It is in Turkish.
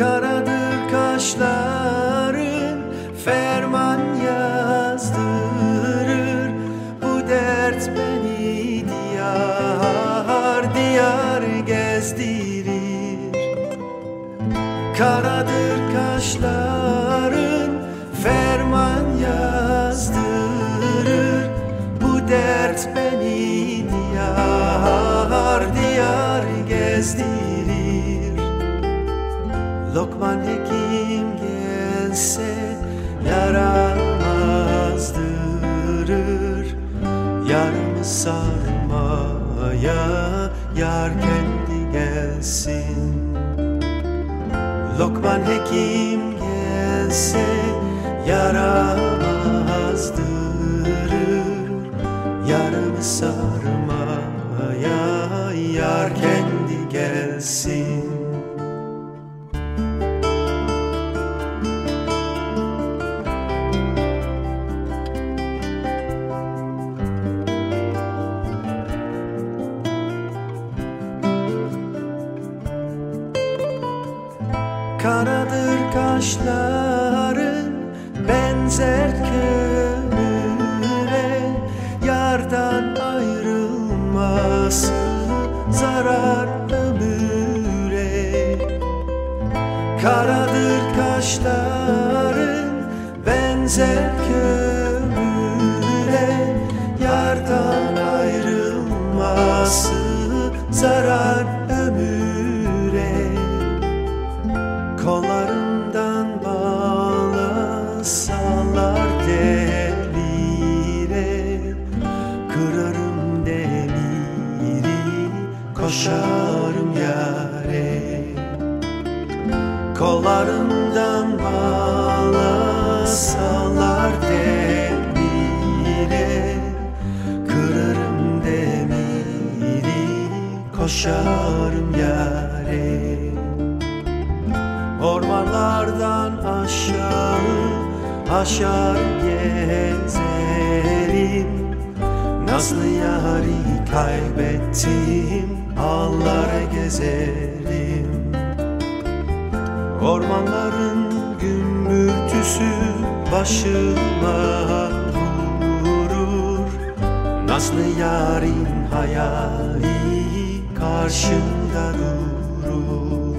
Karadır kaşların Karadır kaşların ferman yazdırır. Bu dert beni diyar diyar gezdirir. Lokman hekim gelse yaramazdırır Yarımı sarmaya yar kendi gelsin Lokman hekim gelse yaramazdırır Yarımı sarmaya Karadır kaşların benzer kömüre. Yardan ayrılması zarar ömüre. Karadır kaşların benzer kömüre Kollarından bağlasalar demire Kırarım demiri koşarım yare Ormanlardan aşağı aşağı gezerim. Nazlı yari kaybettim Ağlara gezerim Ormanların gümbürtüsü başıma vurur. Nazlı yarin hayali karşımda durur